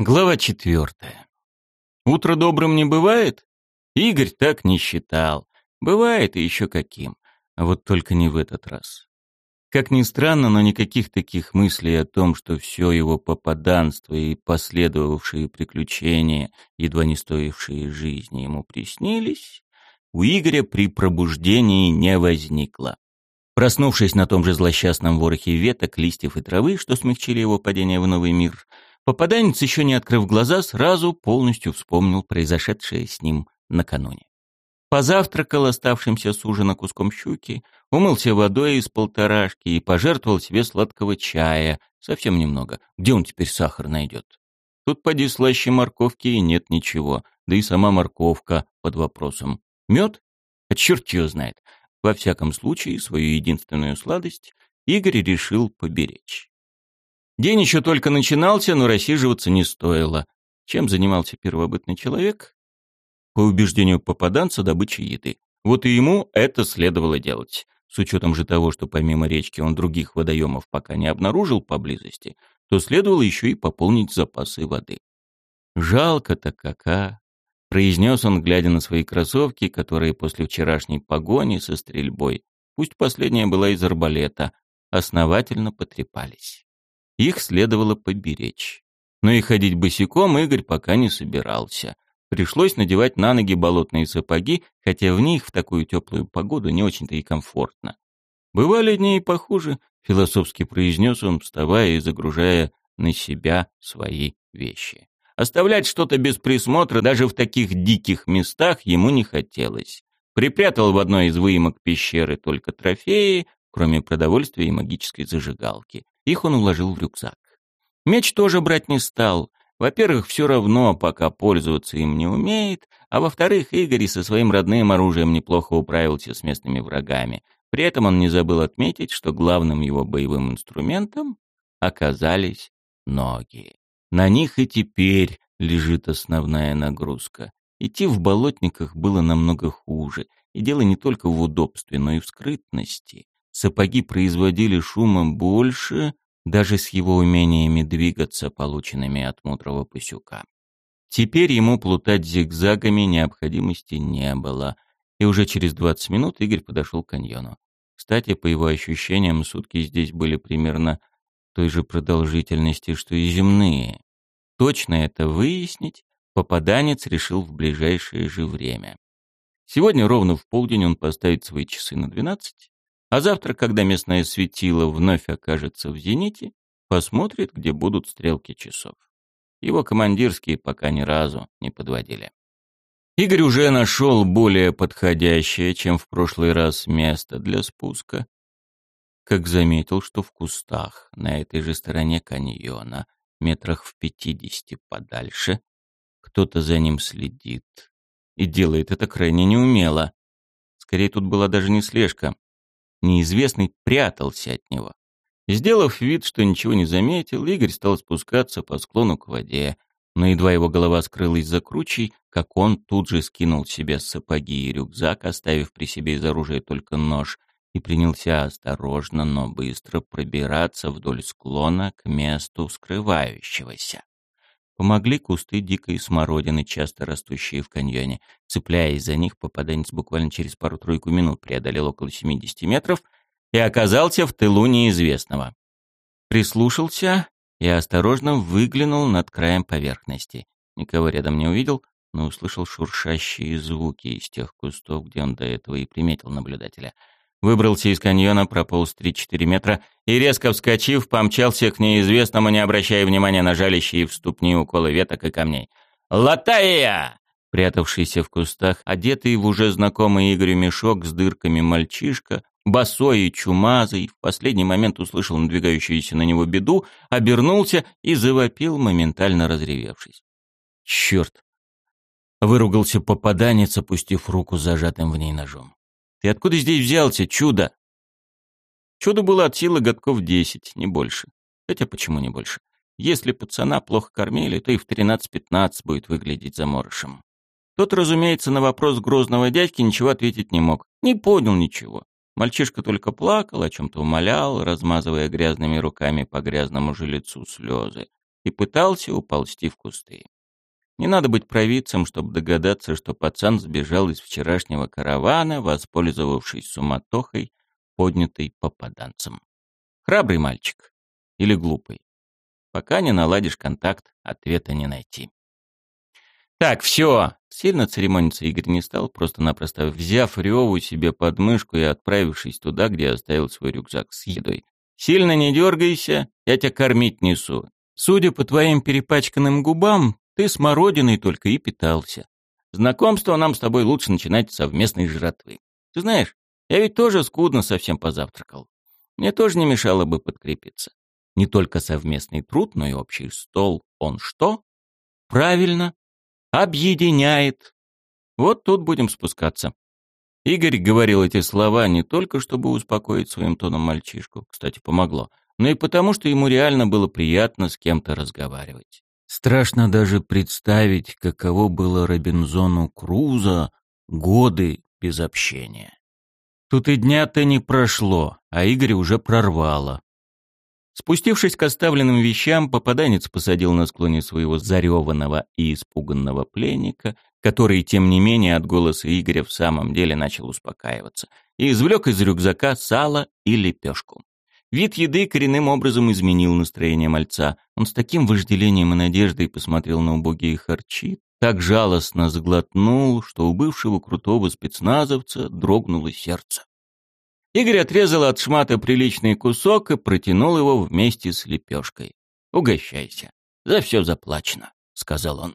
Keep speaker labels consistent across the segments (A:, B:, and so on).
A: Глава четвертая. Утро добрым не бывает? Игорь так не считал. Бывает и еще каким. А вот только не в этот раз. Как ни странно, но никаких таких мыслей о том, что все его попаданство и последовавшие приключения, едва не стоившие жизни, ему приснились, у Игоря при пробуждении не возникло. Проснувшись на том же злосчастном ворохе веток, листьев и травы, что смягчили его падение в новый мир, Попаданец, еще не открыв глаза, сразу полностью вспомнил произошедшее с ним накануне. Позавтракал оставшимся с ужина куском щуки, умылся водой из полторашки и пожертвовал себе сладкого чая, совсем немного. Где он теперь сахар найдет? Тут поди слаще морковки и нет ничего, да и сама морковка под вопросом. Мед? А черт его знает. Во всяком случае, свою единственную сладость Игорь решил поберечь. День еще только начинался, но рассиживаться не стоило. Чем занимался первобытный человек? По убеждению попаданца, добычей еды. Вот и ему это следовало делать. С учетом же того, что помимо речки он других водоемов пока не обнаружил поблизости, то следовало еще и пополнить запасы воды. «Жалко-то кака!» — произнес он, глядя на свои кроссовки, которые после вчерашней погони со стрельбой, пусть последняя была из арбалета, основательно потрепались. Их следовало поберечь. Но и ходить босиком Игорь пока не собирался. Пришлось надевать на ноги болотные сапоги, хотя в них в такую теплую погоду не очень-то и комфортно. «Бывали дни и похуже», — философски произнес он, вставая и загружая на себя свои вещи. Оставлять что-то без присмотра даже в таких диких местах ему не хотелось. Припрятал в одной из выемок пещеры только трофеи, кроме продовольствия и магической зажигалки. Их он уложил в рюкзак. Меч тоже брать не стал. Во-первых, все равно пока пользоваться им не умеет, а во-вторых, Игорь со своим родным оружием неплохо управился с местными врагами. При этом он не забыл отметить, что главным его боевым инструментом оказались ноги. На них и теперь лежит основная нагрузка. Идти в болотниках было намного хуже, и дело не только в удобстве, но и в скрытности. Сапоги производили шумом больше, даже с его умениями двигаться, полученными от мудрого пасюка. Теперь ему плутать зигзагами необходимости не было, и уже через 20 минут Игорь подошел к каньону. Кстати, по его ощущениям, сутки здесь были примерно той же продолжительности, что и земные. Точно это выяснить попаданец решил в ближайшее же время. Сегодня ровно в полдень он поставит свои часы на 12 а завтра, когда местное светило вновь окажется в зените, посмотрит, где будут стрелки часов. Его командирские пока ни разу не подводили. Игорь уже нашел более подходящее, чем в прошлый раз, место для спуска. Как заметил, что в кустах, на этой же стороне каньона, метрах в пятидесяти подальше, кто-то за ним следит. И делает это крайне неумело. Скорее, тут была даже не слежка, неизвестный прятался от него. Сделав вид, что ничего не заметил, Игорь стал спускаться по склону к воде, но едва его голова скрылась за кручей, как он тут же скинул себе сапоги и рюкзак, оставив при себе из оружия только нож, и принялся осторожно, но быстро пробираться вдоль склона к месту скрывающегося. Помогли кусты дикой смородины, часто растущие в каньоне. Цепляясь за них, попаданец буквально через пару-тройку минут преодолел около 70 метров и оказался в тылу неизвестного. Прислушался и осторожно выглянул над краем поверхности. Никого рядом не увидел, но услышал шуршащие звуки из тех кустов, где он до этого и приметил наблюдателя — Выбрался из каньона, прополз 3-4 метра и, резко вскочив, помчался к неизвестному, не обращая внимания на жалящие в ступни уколы веток и камней. «Латая!» Прятавшийся в кустах, одетый в уже знакомый Игорю мешок с дырками мальчишка, босой и чумазый, в последний момент услышал надвигающуюся на него беду, обернулся и завопил, моментально разревевшись. «Черт!» — выругался попаданец, опустив руку с зажатым в ней ножом. Ты откуда здесь взялся, чудо?» Чудо было от силы годков десять, не больше. Хотя почему не больше? Если пацана плохо кормили, то и в тринадцать-пятнадцать будет выглядеть заморышем. Тот, разумеется, на вопрос грозного дядьки ничего ответить не мог. Не понял ничего. Мальчишка только плакал, о чем-то умолял, размазывая грязными руками по грязному же лицу слезы. и пытался уползти в кусты. Не надо быть провидцем, чтобы догадаться, что пацан сбежал из вчерашнего каравана, воспользовавшись суматохой, поднятой попаданцем. Храбрый мальчик или глупый? Пока не наладишь контакт, ответа не найти. «Так, все!» Сильно церемониться Игорь не стал, просто-напросто взяв Реву себе под мышку и отправившись туда, где оставил свой рюкзак с едой. «Сильно не дергайся, я тебя кормить несу. Судя по твоим перепачканным губам, ты смородиной только и питался. Знакомство нам с тобой лучше начинать с совместной жратвы. Ты знаешь, я ведь тоже скудно совсем позавтракал. Мне тоже не мешало бы подкрепиться. Не только совместный труд, но и общий стол. Он что? Правильно, объединяет. Вот тут будем спускаться. Игорь говорил эти слова не только чтобы успокоить своим тоном мальчишку, кстати, помогло, но и потому, что ему реально было приятно с кем-то разговаривать. Страшно даже представить, каково было Робинзону Крузо годы без общения. Тут и дня-то не прошло, а Игорь уже прорвало. Спустившись к оставленным вещам, попаданец посадил на склоне своего зареванного и испуганного пленника, который, тем не менее, от голоса Игоря в самом деле начал успокаиваться, и извлек из рюкзака сало и лепешку. Вид еды коренным образом изменил настроение мальца. Он с таким вожделением и надеждой посмотрел на убогие харчи, так жалостно сглотнул, что у бывшего крутого спецназовца дрогнуло сердце. Игорь отрезал от шмата приличный кусок и протянул его вместе с лепешкой. «Угощайся. За все заплачено», — сказал он.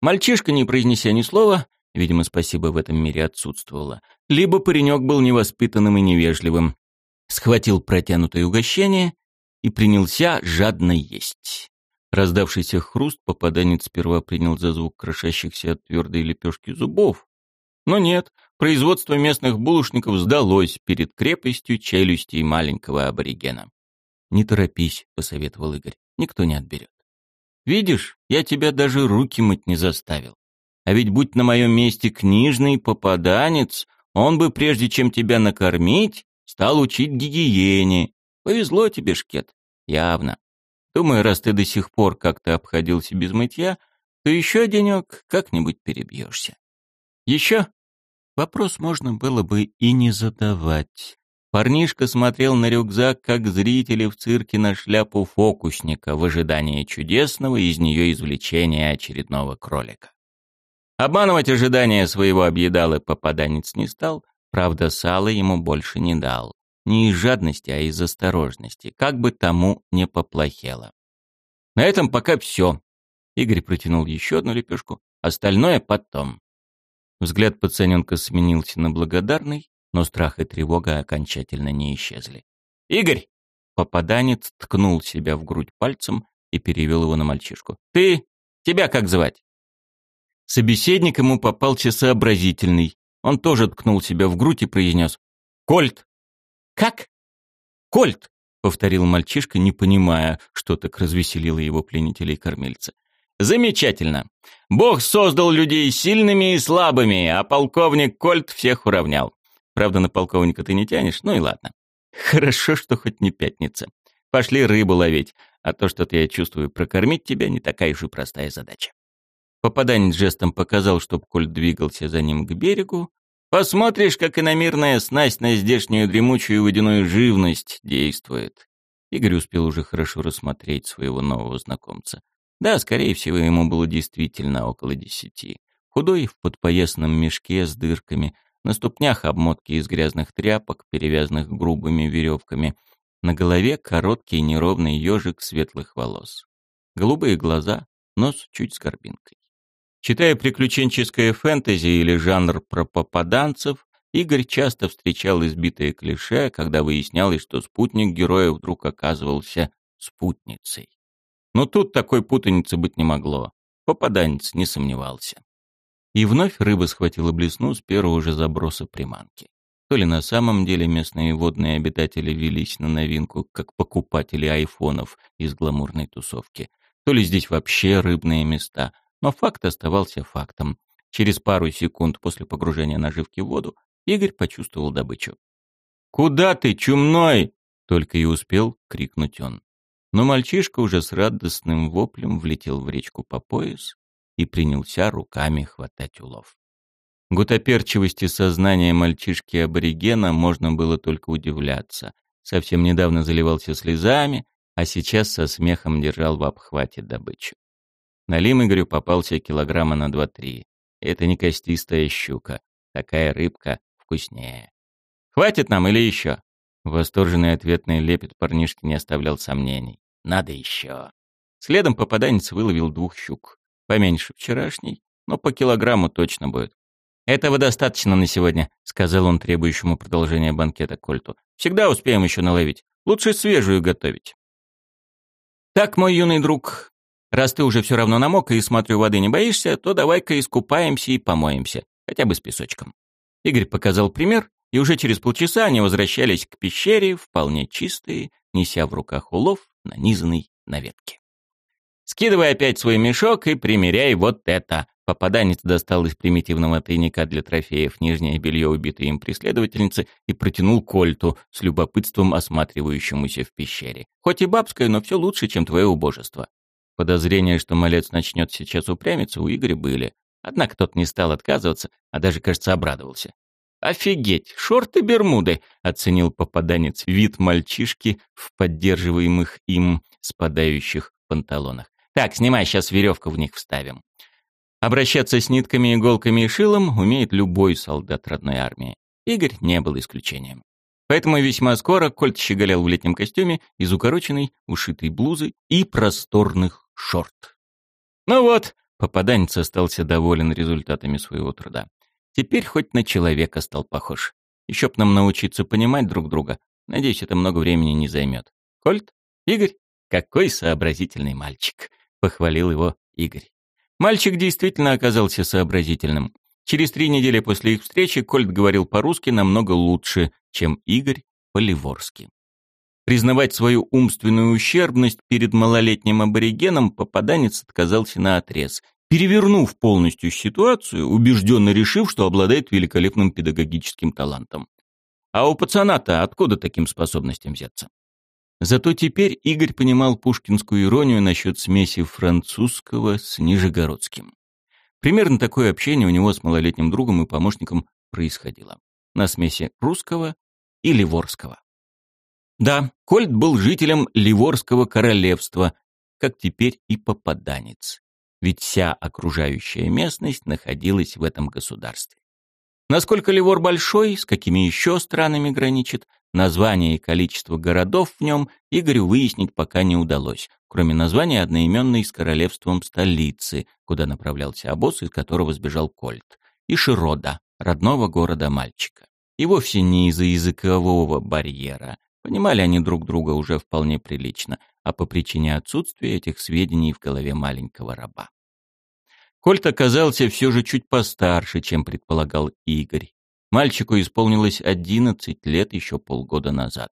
A: Мальчишка, не произнеся ни слова, видимо, спасибо в этом мире отсутствовало, либо паренек был невоспитанным и невежливым, схватил протянутое угощение и принялся жадно есть. Раздавшийся хруст попаданец сперва принял за звук крошащихся от твердой лепешки зубов. Но нет, производство местных булочников сдалось перед крепостью челюстей маленького аборигена. «Не торопись», — посоветовал Игорь, — «никто не отберет». «Видишь, я тебя даже руки мыть не заставил. А ведь будь на моем месте книжный попаданец, он бы, прежде чем тебя накормить, стал учить гигиене. Повезло тебе, Шкет, явно. Думаю, раз ты до сих пор как-то обходился без мытья, то еще денек как-нибудь перебьешься. Еще Вопрос можно было бы и не задавать. Парнишка смотрел на рюкзак, как зрители в цирке на шляпу фокусника в ожидании чудесного из нее извлечения очередного кролика. Обманывать ожидания своего объедала попаданец не стал, правда, сало ему больше не дал. Не из жадности, а из осторожности, как бы тому не поплохело. На этом пока все. Игорь протянул еще одну лепешку, остальное потом. Взгляд пацаненка сменился на благодарный, но страх и тревога окончательно не исчезли. «Игорь!» Попаданец ткнул себя в грудь пальцем и перевел его на мальчишку. «Ты? Тебя как звать?» Собеседник ему попался сообразительный. Он тоже ткнул себя в грудь и произнес «Кольт!» «Как?» «Кольт!» — повторил мальчишка, не понимая, что так развеселило его пленителей кормильца. Замечательно. Бог создал людей сильными и слабыми, а полковник Кольт всех уравнял. Правда, на полковника ты не тянешь, ну и ладно. Хорошо, что хоть не пятница. Пошли рыбу ловить, а то, что-то я чувствую, прокормить тебя не такая уж и простая задача. Попаданец жестом показал, чтоб Кольт двигался за ним к берегу. Посмотришь, как иномирная снасть на здешнюю дремучую водяную живность действует. Игорь успел уже хорошо рассмотреть своего нового знакомца. Да, скорее всего, ему было действительно около десяти. Худой в подпоясном мешке с дырками, на ступнях обмотки из грязных тряпок, перевязанных грубыми веревками, на голове короткий неровный ежик светлых волос. Голубые глаза, нос чуть с горбинкой. Читая приключенческое фэнтези или жанр про попаданцев, Игорь часто встречал избитые клише, когда выяснялось, что спутник героя вдруг оказывался спутницей. Но тут такой путаницы быть не могло. Попаданец не сомневался. И вновь рыба схватила блесну с первого же заброса приманки. То ли на самом деле местные водные обитатели велись на новинку, как покупатели айфонов из гламурной тусовки, то ли здесь вообще рыбные места. Но факт оставался фактом. Через пару секунд после погружения наживки в воду Игорь почувствовал добычу. «Куда ты, чумной?» — только и успел крикнуть он. Но мальчишка уже с радостным воплем влетел в речку по пояс и принялся руками хватать улов. Гутоперчивости сознания мальчишки-аборигена можно было только удивляться. Совсем недавно заливался слезами, а сейчас со смехом держал в обхвате добычу. На Лим Игорю попался килограмма на два-три. Это не костистая щука. Такая рыбка вкуснее. «Хватит нам или еще?» Восторженный ответный лепет парнишки не оставлял сомнений. «Надо еще». Следом попаданец выловил двух щук. Поменьше вчерашней, но по килограмму точно будет. «Этого достаточно на сегодня», — сказал он требующему продолжения банкета Кольту. «Всегда успеем еще наловить. Лучше свежую готовить». «Так, мой юный друг, раз ты уже все равно намок и, смотрю, воды не боишься, то давай-ка искупаемся и помоемся, хотя бы с песочком». Игорь показал пример, и уже через полчаса они возвращались к пещере, вполне чистые, неся в руках улов, нанизанный на ветке. «Скидывай опять свой мешок и примеряй вот это», Попаданец достал из примитивного тайника для трофеев нижнее белье убитой им преследовательницы и протянул кольту с любопытством осматривающемуся в пещере. Хоть и бабское, но все лучше, чем твое убожество. Подозрения, что малец начнет сейчас упрямиться, у Игоря были. Однако тот не стал отказываться, а даже, кажется, обрадовался. «Офигеть! Шорты-бермуды!» — оценил попаданец вид мальчишки в поддерживаемых им спадающих панталонах. «Так, снимай, сейчас веревку в них вставим». Обращаться с нитками, иголками и шилом умеет любой солдат родной армии. Игорь не был исключением. Поэтому весьма скоро Кольт щеголял в летнем костюме из укороченной, ушитой блузы и просторных шорт. Ну вот, попаданец остался доволен результатами своего труда. Теперь хоть на человека стал похож. Еще б нам научиться понимать друг друга. Надеюсь, это много времени не займет. Кольт? Игорь? Какой сообразительный мальчик. Похвалил его Игорь. Мальчик действительно оказался сообразительным. Через три недели после их встречи Кольт говорил по-русски намного лучше, чем Игорь по-ливорски. Признавать свою умственную ущербность перед малолетним аборигеном попаданец отказался на отрез, перевернув полностью ситуацию, убежденно решив, что обладает великолепным педагогическим талантом. А у пацана-то откуда таким способностям взяться? Зато теперь Игорь понимал пушкинскую иронию насчет смеси французского с нижегородским. Примерно такое общение у него с малолетним другом и помощником происходило. На смеси русского и ливорского. Да, Кольт был жителем Ливорского королевства, как теперь и попаданец. Ведь вся окружающая местность находилась в этом государстве. Насколько Ливор большой, с какими еще странами граничит, Название и количество городов в нем Игорю выяснить пока не удалось, кроме названия одноименной с королевством столицы, куда направлялся обоз, из которого сбежал Кольт, и Широда, родного города мальчика. И вовсе не из-за языкового барьера. Понимали они друг друга уже вполне прилично, а по причине отсутствия этих сведений в голове маленького раба. Кольт оказался все же чуть постарше, чем предполагал Игорь. Мальчику исполнилось 11 лет еще полгода назад.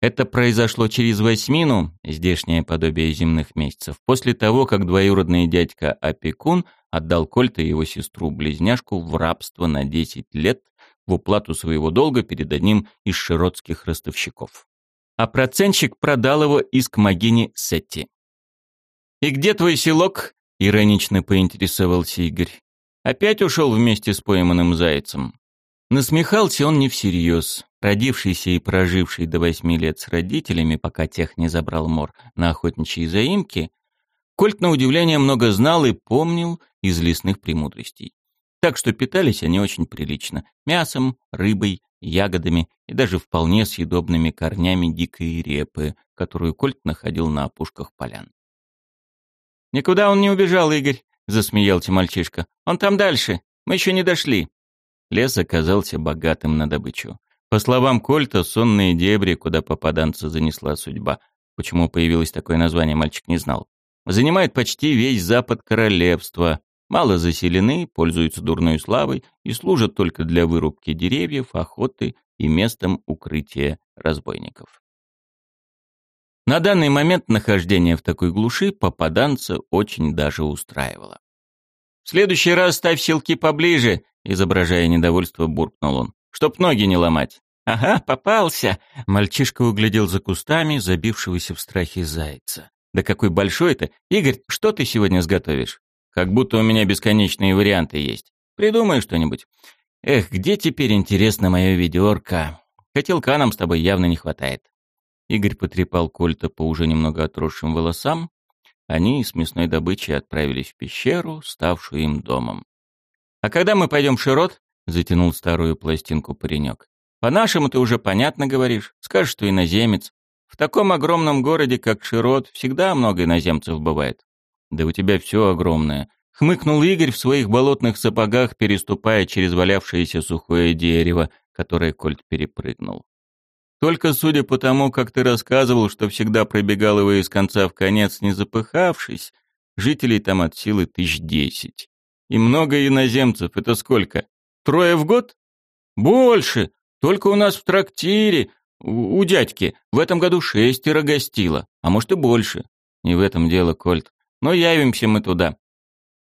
A: Это произошло через восьмину, здешнее подобие земных месяцев, после того, как двоюродный дядька Опекун отдал Кольта и его сестру-близняшку в рабство на 10 лет в уплату своего долга перед одним из широтских ростовщиков. А процентщик продал его из Кмагини Сетти. «И где твой селок?» — иронично поинтересовался Игорь. «Опять ушел вместе с пойманным зайцем?» Насмехался он не всерьез. Родившийся и проживший до восьми лет с родителями, пока тех не забрал мор на охотничьи заимки, Кольт, на удивление, много знал и помнил из лесных премудростей. Так что питались они очень прилично. Мясом, рыбой, ягодами и даже вполне съедобными корнями дикой репы, которую Кольт находил на опушках полян. «Никуда он не убежал, Игорь», — засмеялся мальчишка. «Он там дальше. Мы еще не дошли». Лес оказался богатым на добычу. По словам Кольта, сонные дебри, куда попаданца занесла судьба. Почему появилось такое название, мальчик не знал. Занимает почти весь запад королевства. Мало заселены, пользуются дурной славой и служат только для вырубки деревьев, охоты и местом укрытия разбойников. На данный момент нахождение в такой глуши попаданца очень даже устраивало. «В следующий раз ставь силки поближе», — изображая недовольство, буркнул он. «Чтоб ноги не ломать. Ага, попался. Мальчишка углядел за кустами забившегося в страхе зайца. Да какой большой ты. Игорь, что ты сегодня сготовишь? Как будто у меня бесконечные варианты есть. Придумай что-нибудь. Эх, где теперь, интересно, мое ведерко? Котелка нам с тобой явно не хватает. Игорь потрепал Кольта по уже немного отросшим волосам. Они с мясной добычей отправились в пещеру, ставшую им домом. «А когда мы пойдем в Широт?» — затянул старую пластинку паренек. «По-нашему ты уже понятно говоришь. Скажешь, что иноземец. В таком огромном городе, как Широт, всегда много иноземцев бывает». «Да у тебя все огромное», — хмыкнул Игорь в своих болотных сапогах, переступая через валявшееся сухое дерево, которое Кольт перепрыгнул. Только судя по тому, как ты рассказывал, что всегда пробегал его из конца в конец, не запыхавшись, жителей там от силы тысяч десять. И много иноземцев. Это сколько? Трое в год? Больше. Только у нас в трактире, у, у дядьки, в этом году шестеро гостило. А может и больше. Не в этом дело, Кольт. Но явимся мы туда.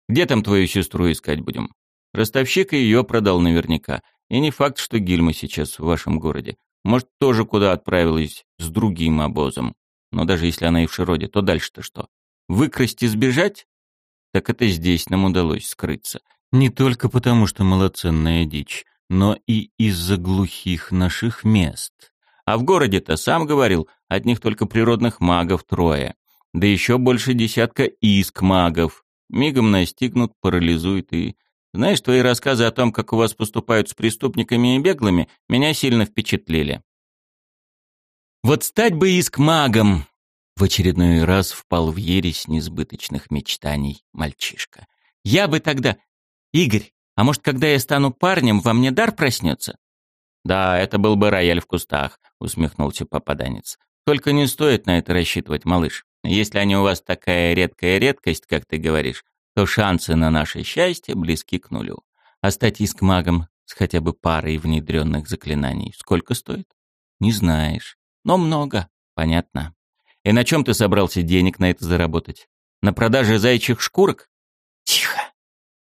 A: Где там твою сестру искать будем? Ростовщик ее продал наверняка. И не факт, что Гильма сейчас в вашем городе. Может, тоже куда отправилась с другим обозом. Но даже если она и в Широде, то дальше-то что? Выкрасть и сбежать? Так это здесь нам удалось скрыться. Не только потому, что малоценная дичь, но и из-за глухих наших мест. А в городе-то, сам говорил, одних только природных магов трое. Да еще больше десятка иск магов. Мигом настигнут, парализуют и знаешь, твои рассказы о том, как у вас поступают с преступниками и беглыми, меня сильно впечатлили. Вот стать бы иск магом! В очередной раз впал в ересь несбыточных мечтаний мальчишка. Я бы тогда... Игорь, а может, когда я стану парнем, во мне дар проснется? Да, это был бы рояль в кустах, усмехнулся попаданец. Только не стоит на это рассчитывать, малыш. Если они у вас такая редкая редкость, как ты говоришь, то шансы на наше счастье близки к нулю. А стать иск-магом с хотя бы парой внедренных заклинаний сколько стоит? Не знаешь. Но много, понятно. И на чем ты собрался денег на это заработать? На продаже зайчих шкурок? Тихо!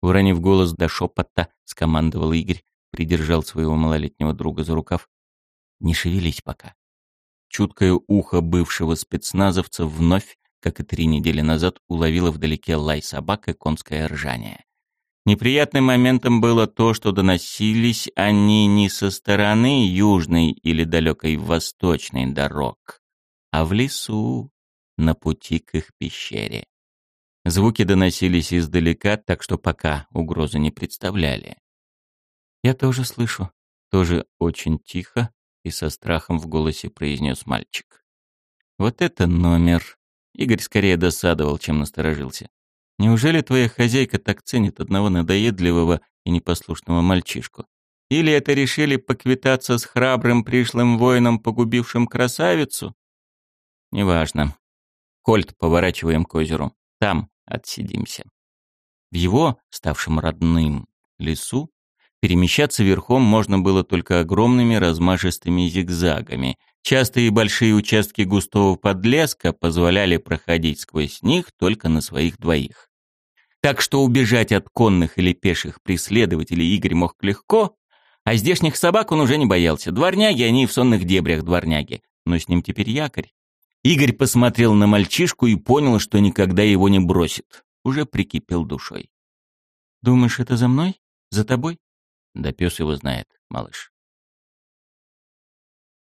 A: Уронив голос до шепота, скомандовал Игорь, придержал своего малолетнего друга за рукав. Не шевелись пока. Чуткое ухо бывшего спецназовца вновь как и три недели назад, уловила вдалеке лай собак и конское ржание. Неприятным моментом было то, что доносились они не со стороны южной или далекой восточной дорог, а в лесу, на пути к их пещере. Звуки доносились издалека, так что пока угрозы не представляли. «Я тоже слышу», — тоже очень тихо и со страхом в голосе произнес мальчик. «Вот это номер!» Игорь скорее досадовал, чем насторожился. Неужели твоя хозяйка так ценит одного надоедливого и непослушного мальчишку? Или это решили поквитаться с храбрым пришлым воином, погубившим красавицу? Неважно. Кольт поворачиваем к озеру. Там отсидимся. В его, ставшем родным, лесу перемещаться верхом можно было только огромными размашистыми зигзагами, Частые и большие участки густого подлеска позволяли проходить сквозь них только на своих двоих. Так что убежать от конных или пеших преследователей Игорь мог легко, а здешних собак он уже не боялся. Дворняги, они в сонных дебрях дворняги. Но с ним теперь якорь. Игорь посмотрел на мальчишку и понял, что никогда его не бросит. Уже прикипел душой. «Думаешь, это за мной? За тобой?» «Да пес его знает, малыш».